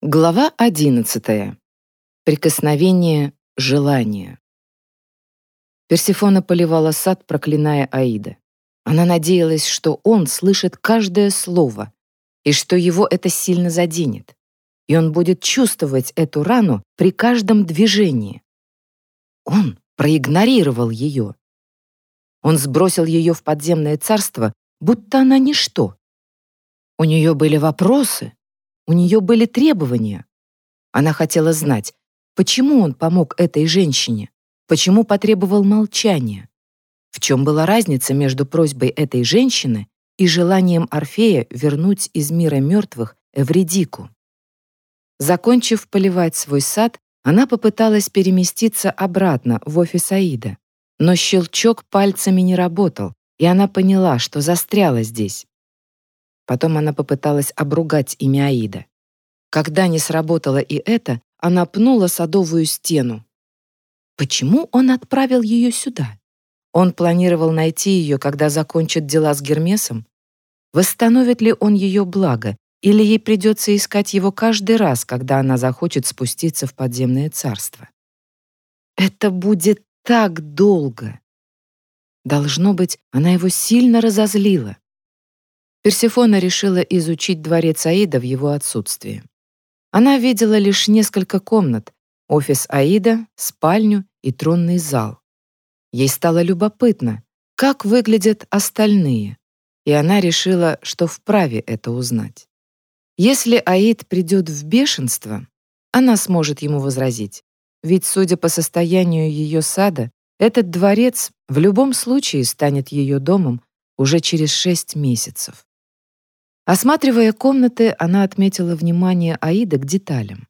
Глава 11. Прикосновение желания. Персефона поливала сад, проклиная Аида. Она надеялась, что он слышит каждое слово и что его это сильно заденет, и он будет чувствовать эту рану при каждом движении. Он проигнорировал ее. Он сбросил ее в подземное царство, будто она ничто. У нее были вопросы, у нее были требования. Она хотела знать, почему он помог этой женщине, почему потребовал молчания. В чем была разница между просьбой этой женщины и желанием Орфея вернуть из мира мертвых Эвредику? Закончив поливать свой сад, она попыталась переместиться обратно в офис Аида. Но щелчок пальцами не работал, и она поняла, что застряла здесь. Потом она попыталась обругать имя Аида. Когда не сработало и это, она пнула садовую стену. Почему он отправил ее сюда? Он планировал найти ее, когда закончит дела с Гермесом? Восстановит ли он ее благо, или ей придется искать его каждый раз, когда она захочет спуститься в подземное царство? Это будет так долго. Должно быть, она его сильно разозлила. Персефона решила изучить дворец Аида в его отсутствие. Она видела лишь несколько комнат, офис Аида, спальню и тронный зал. Ей стало любопытно, как выглядят остальные, и она решила, что вправе это узнать. Если Аид придет в бешенство, она сможет ему возразить, ведь, судя по состоянию ее сада, этот дворец в любом случае станет ее домом уже через шесть месяцев. Осматривая комнаты, она отметила внимание Аида к деталям.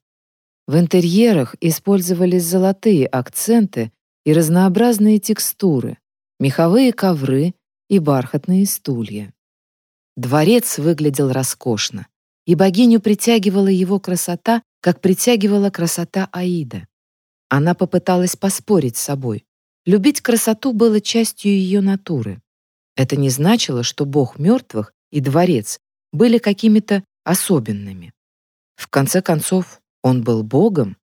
В интерьерах использовались золотые акценты и разнообразные текстуры, меховые ковры и бархатные стулья. Дворец выглядел роскошно, и богиню притягивала его красота, как притягивала красота Аида. Она попыталась поспорить с собой. Любить красоту было частью ее натуры. Это не значило, что бог мертвых и дворец были какими-то особенными. В конце концов, он был богом.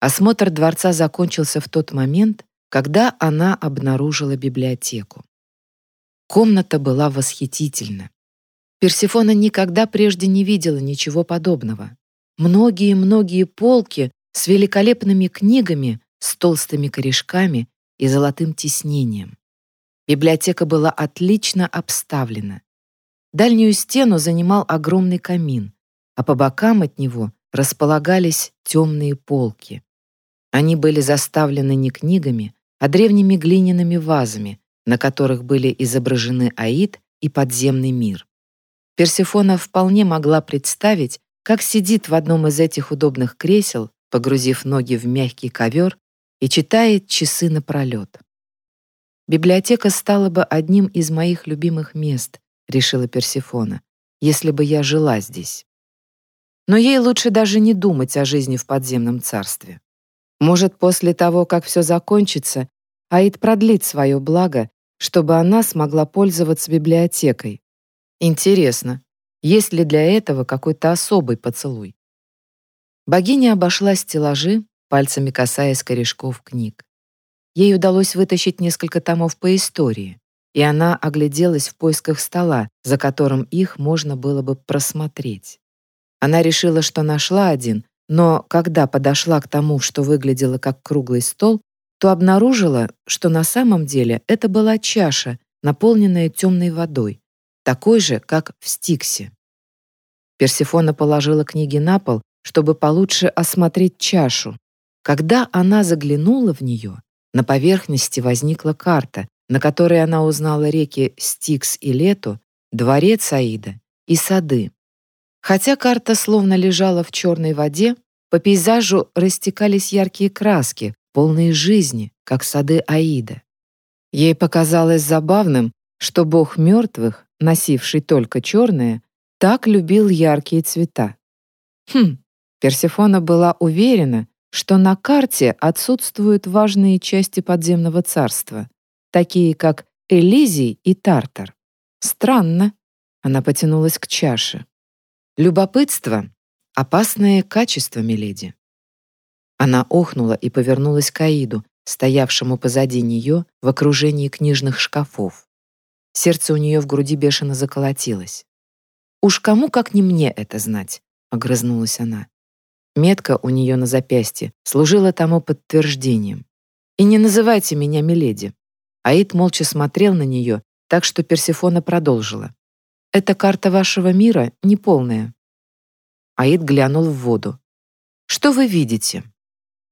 Осмотр дворца закончился в тот момент, когда она обнаружила библиотеку. Комната была восхитительна. Персефона никогда прежде не видела ничего подобного. Многие-многие полки с великолепными книгами, с толстыми корешками и золотым тиснением. Библиотека была отлично обставлена. Дальнюю стену занимал огромный камин, а по бокам от него располагались темные полки. Они были заставлены не книгами, а древними глиняными вазами, на которых были изображены Аид и подземный мир. Персефона вполне могла представить, как сидит в одном из этих удобных кресел, погрузив ноги в мягкий ковер и читает часы напролет. Библиотека стала бы одним из моих любимых мест, — решила Персефона, «если бы я жила здесь». Но ей лучше даже не думать о жизни в подземном царстве. Может, после того, как все закончится, Аид продлит свое благо, чтобы она смогла пользоваться библиотекой. Интересно, есть ли для этого какой-то особый поцелуй? Богиня обошла стеллажи, пальцами касаясь корешков книг. Ей удалось вытащить несколько томов по истории и она огляделась в поисках стола, за которым их можно было бы просмотреть. Она решила, что нашла один, но когда подошла к тому, что выглядело как круглый стол, то обнаружила, что на самом деле это была чаша, наполненная темной водой, такой же, как в Стиксе. Персефона положила книги на пол, чтобы получше осмотреть чашу. Когда она заглянула в нее, на поверхности возникла карта, на которой она узнала реки Стикс и Лету, дворец Аида и сады. Хотя карта словно лежала в черной воде, по пейзажу растекались яркие краски, полные жизни, как сады Аида. Ей показалось забавным, что бог мертвых, носивший только черное, так любил яркие цвета. Хм, Персефона была уверена, что на карте отсутствуют важные части подземного царства, такие как Элизий и Тартар. Странно. Она потянулась к чаше. Любопытство Опасное качество, миледи. Она охнула и повернулась к Аиду, стоявшему позади нее в окружении книжных шкафов. Сердце у нее в груди бешено заколотилось. «Уж кому, как не мне это знать?» — огрызнулась она. Метка у нее на запястье служила тому подтверждением. «И не называйте меня Миледи». Аид молча смотрел на нее, так что Персифона продолжила. «Эта карта вашего мира неполная». Аид глянул в воду. «Что вы видите?»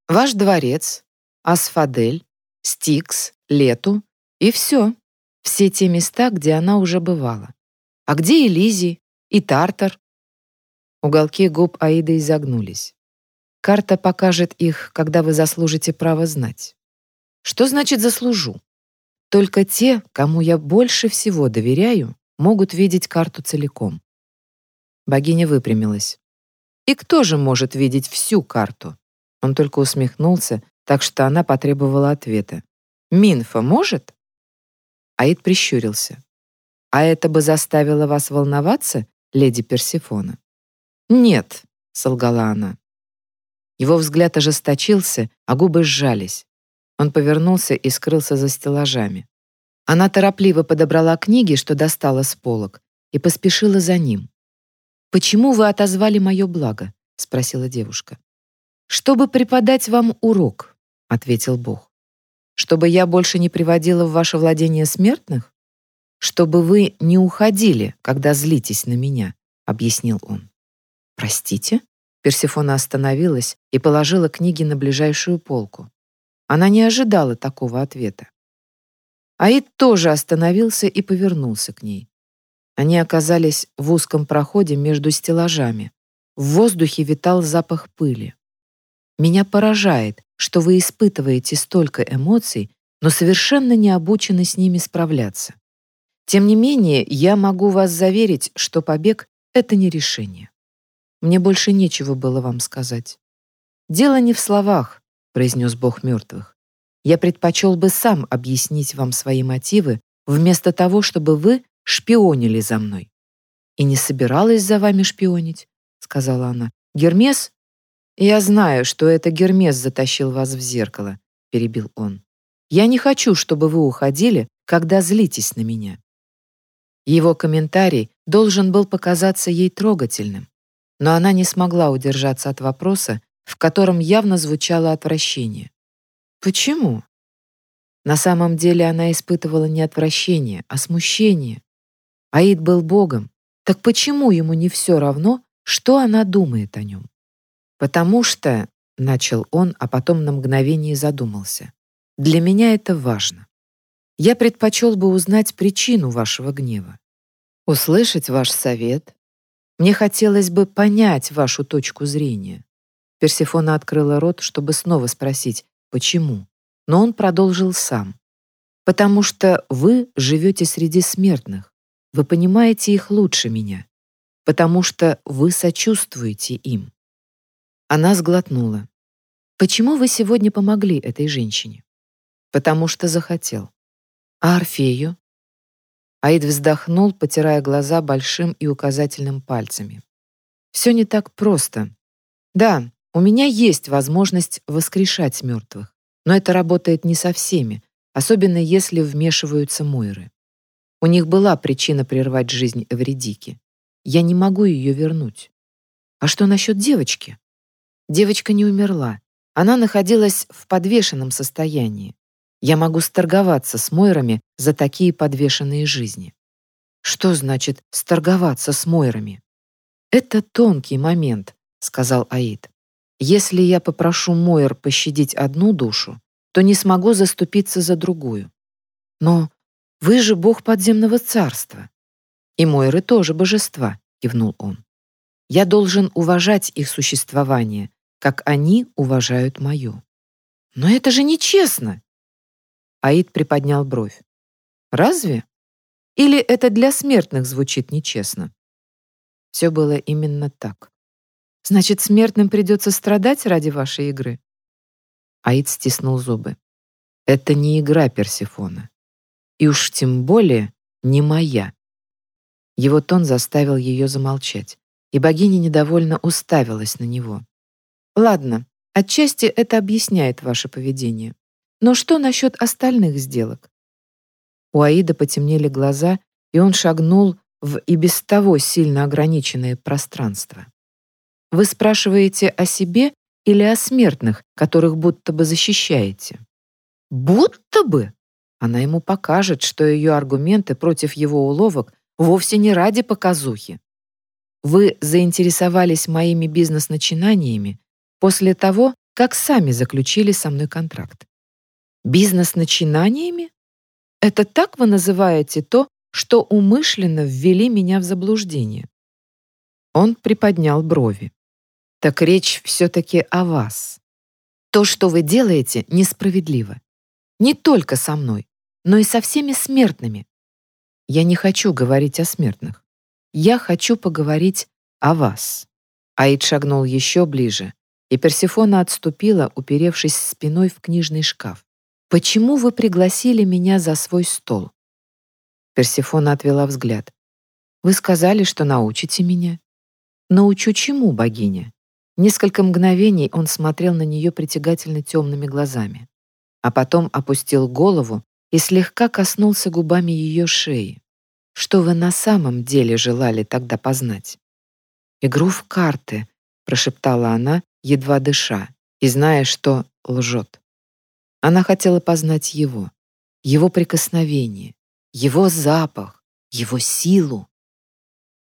«Ваш дворец, Асфадель, Стикс, Лету и все. Все те места, где она уже бывала. А где Элизий и Тартар? Уголки губ Аиды изогнулись. Карта покажет их, когда вы заслужите право знать. Что значит «заслужу»? Только те, кому я больше всего доверяю, могут видеть карту целиком. Богиня выпрямилась. И кто же может видеть всю карту? Он только усмехнулся, так что она потребовала ответа. «Минфа может?» Аид прищурился. «А это бы заставило вас волноваться, леди Персифона?» «Нет», — солгала она. Его взгляд ожесточился, а губы сжались. Он повернулся и скрылся за стеллажами. Она торопливо подобрала книги, что достала с полок, и поспешила за ним. «Почему вы отозвали мое благо?» — спросила девушка. «Чтобы преподать вам урок», — ответил Бог. «Чтобы я больше не приводила в ваше владение смертных? Чтобы вы не уходили, когда злитесь на меня», — объяснил он. «Простите?» Персифона остановилась и положила книги на ближайшую полку. Она не ожидала такого ответа. Аид тоже остановился и повернулся к ней. Они оказались в узком проходе между стеллажами. В воздухе витал запах пыли. Меня поражает, что вы испытываете столько эмоций, но совершенно не обучены с ними справляться. Тем не менее, я могу вас заверить, что побег — это не решение. Мне больше нечего было вам сказать. «Дело не в словах», — произнес Бог мертвых. «Я предпочел бы сам объяснить вам свои мотивы, вместо того, чтобы вы шпионили за мной». «И не собиралась за вами шпионить», — сказала она. «Гермес «Я знаю, что это Гермес затащил вас в зеркало», — перебил он. «Я не хочу, чтобы вы уходили, когда злитесь на меня». Его комментарий должен был показаться ей трогательным, но она не смогла удержаться от вопроса, в котором явно звучало отвращение. «Почему?» На самом деле она испытывала не отвращение, а смущение. Аид был богом, так почему ему не все равно, что она думает о нем? «Потому что...» — начал он, а потом на мгновение задумался. «Для меня это важно. Я предпочел бы узнать причину вашего гнева, услышать ваш совет. Мне хотелось бы понять вашу точку зрения». Персифона открыла рот, чтобы снова спросить, почему, но он продолжил сам. «Потому что вы живете среди смертных, вы понимаете их лучше меня, потому что вы сочувствуете им. Она сглотнула. «Почему вы сегодня помогли этой женщине?» «Потому что захотел». «А Орфею?» Аид вздохнул, потирая глаза большим и указательным пальцами. «Все не так просто. Да, у меня есть возможность воскрешать мертвых, но это работает не со всеми, особенно если вмешиваются Мойры. У них была причина прервать жизнь Эвредики. Я не могу ее вернуть. А что насчет девочки? Девочка не умерла. Она находилась в подвешенном состоянии. Я могу сторговаться с Мойрами за такие подвешенные жизни. Что значит сторговаться с Мойрами? Это тонкий момент, сказал Аид. Если я попрошу Мойр пощадить одну душу, то не смогу заступиться за другую. Но вы же бог подземного царства. И Мойры тоже божества, кивнул он. Я должен уважать их существование, как они уважают мою. Но это же нечестно. Аид приподнял бровь. Разве? Или это для смертных звучит нечестно? Все было именно так. Значит, смертным придется страдать ради вашей игры? Аид стиснул зубы. Это не игра Персефона. И уж тем более не моя. Его тон заставил ее замолчать. и богиня недовольно уставилась на него. «Ладно, отчасти это объясняет ваше поведение. Но что насчет остальных сделок?» У Аида потемнели глаза, и он шагнул в и без того сильно ограниченное пространство. «Вы спрашиваете о себе или о смертных, которых будто бы защищаете?» «Будто бы?» Она ему покажет, что ее аргументы против его уловок вовсе не ради показухи. Вы заинтересовались моими бизнес-начинаниями после того, как сами заключили со мной контракт. Бизнес-начинаниями? Это так вы называете то, что умышленно ввели меня в заблуждение? Он приподнял брови. Так речь все-таки о вас. То, что вы делаете, несправедливо. Не только со мной, но и со всеми смертными. Я не хочу говорить о смертных. Я хочу поговорить о вас. Аид шагнул еще ближе, и Персефона отступила, уперевшись спиной в книжный шкаф. «Почему вы пригласили меня за свой стол?» Персефона отвела взгляд. «Вы сказали, что научите меня». «Научу чему, богиня?» Несколько мгновений он смотрел на нее притягательно темными глазами, а потом опустил голову и слегка коснулся губами ее шеи. Что вы на самом деле желали тогда познать? «Игру в карты», — прошептала она, едва дыша, и зная, что лжет. Она хотела познать его, его прикосновение, его запах, его силу.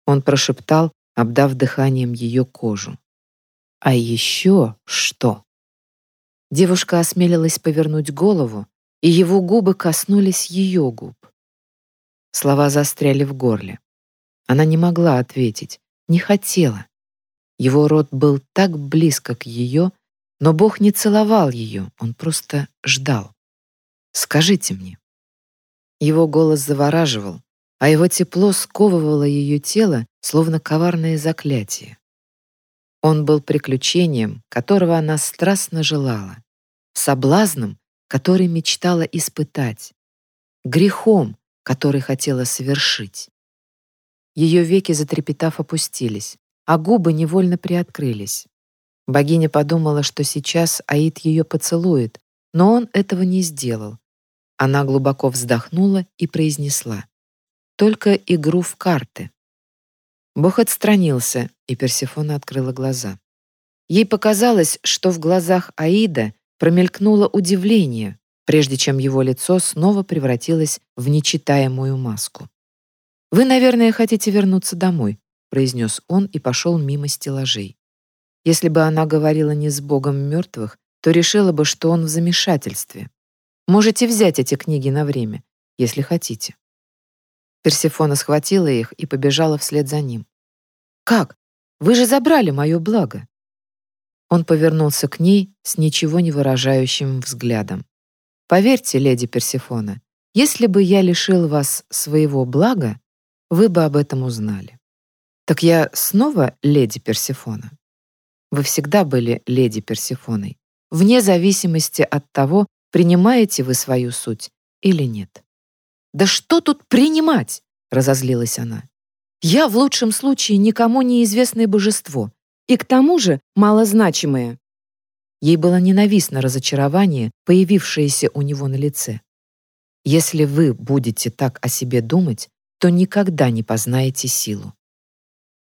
Он прошептал, обдав дыханием ее кожу. «А еще что?» Девушка осмелилась повернуть голову, и его губы коснулись ее губ. Слова застряли в горле. Она не могла ответить, не хотела. Его рот был так близко к ее, но Бог не целовал ее, он просто ждал. «Скажите мне». Его голос завораживал, а его тепло сковывало ее тело, словно коварное заклятие. Он был приключением, которого она страстно желала, соблазном, который мечтала испытать, грехом, который хотела совершить. Ее веки, затрепетав, опустились, а губы невольно приоткрылись. Богиня подумала, что сейчас Аид ее поцелует, но он этого не сделал. Она глубоко вздохнула и произнесла. «Только игру в карты». Бог отстранился, и Персефона открыла глаза. Ей показалось, что в глазах Аида промелькнуло удивление, прежде чем его лицо снова превратилось в нечитаемую маску. «Вы, наверное, хотите вернуться домой», произнес он и пошел мимо стеллажей. Если бы она говорила не с Богом мертвых, то решила бы, что он в замешательстве. Можете взять эти книги на время, если хотите. Персефона схватила их и побежала вслед за ним. «Как? Вы же забрали мое благо!» Он повернулся к ней с ничего не выражающим взглядом. «Поверьте, леди Персефона, если бы я лишил вас своего блага, вы бы об этом узнали. Так я снова леди Персефона? Вы всегда были леди Персефоной, вне зависимости от того, принимаете вы свою суть или нет. «Да что тут принимать?» — разозлилась она. «Я в лучшем случае никому неизвестное божество, и к тому же малозначимое». Ей было ненавистно разочарование, появившееся у него на лице. «Если вы будете так о себе думать, то никогда не познаете силу».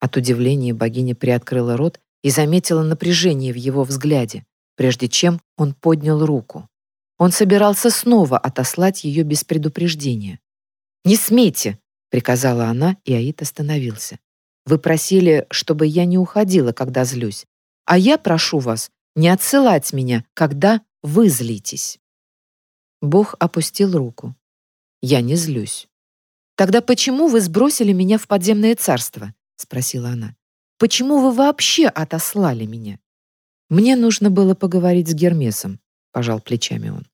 От удивления богиня приоткрыла рот и заметила напряжение в его взгляде, прежде чем он поднял руку. Он собирался снова отослать ее без предупреждения. «Не смейте!» — приказала она, и Аид остановился. «Вы просили, чтобы я не уходила, когда злюсь, а я прошу вас не отсылать меня, когда вы злитесь». Бог опустил руку. «Я не злюсь». «Тогда почему вы сбросили меня в подземное царство?» — спросила она. «Почему вы вообще отослали меня?» «Мне нужно было поговорить с Гермесом», — пожал плечами он.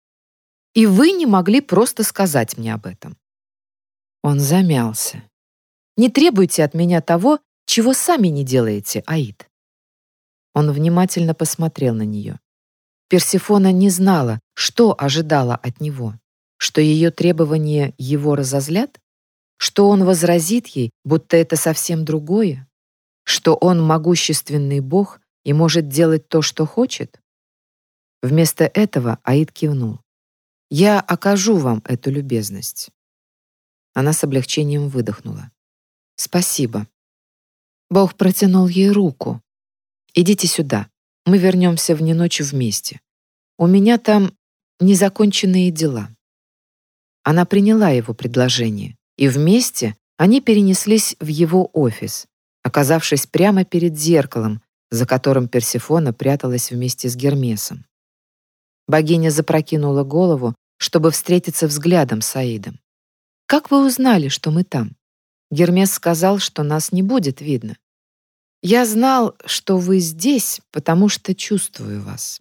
«И вы не могли просто сказать мне об этом». Он замялся. «Не требуйте от меня того, чего сами не делаете, Аид». Он внимательно посмотрел на нее. Персифона не знала, что ожидала от него, что ее требования его разозлят, что он возразит ей, будто это совсем другое? Что он могущественный бог и может делать то, что хочет? Вместо этого Аид кивнул. «Я окажу вам эту любезность». Она с облегчением выдохнула. «Спасибо». Бог протянул ей руку. «Идите сюда. Мы вернемся в ночь вместе. У меня там незаконченные дела». Она приняла его предложение, и вместе они перенеслись в его офис, оказавшись прямо перед зеркалом, за которым Персефона пряталась вместе с Гермесом. Богиня запрокинула голову, чтобы встретиться взглядом с Аидом. «Как вы узнали, что мы там?» Гермес сказал, что нас не будет видно. «Я знал, что вы здесь, потому что чувствую вас».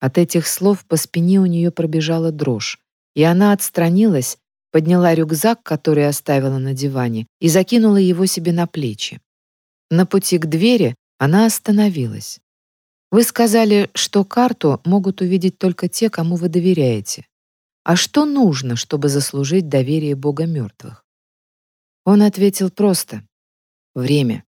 От этих слов по спине у нее пробежала дрожь, и она отстранилась, подняла рюкзак, который оставила на диване, и закинула его себе на плечи. На пути к двери она остановилась. «Вы сказали, что карту могут увидеть только те, кому вы доверяете. А что нужно, чтобы заслужить доверие Бога мертвых?» Он ответил просто «Время».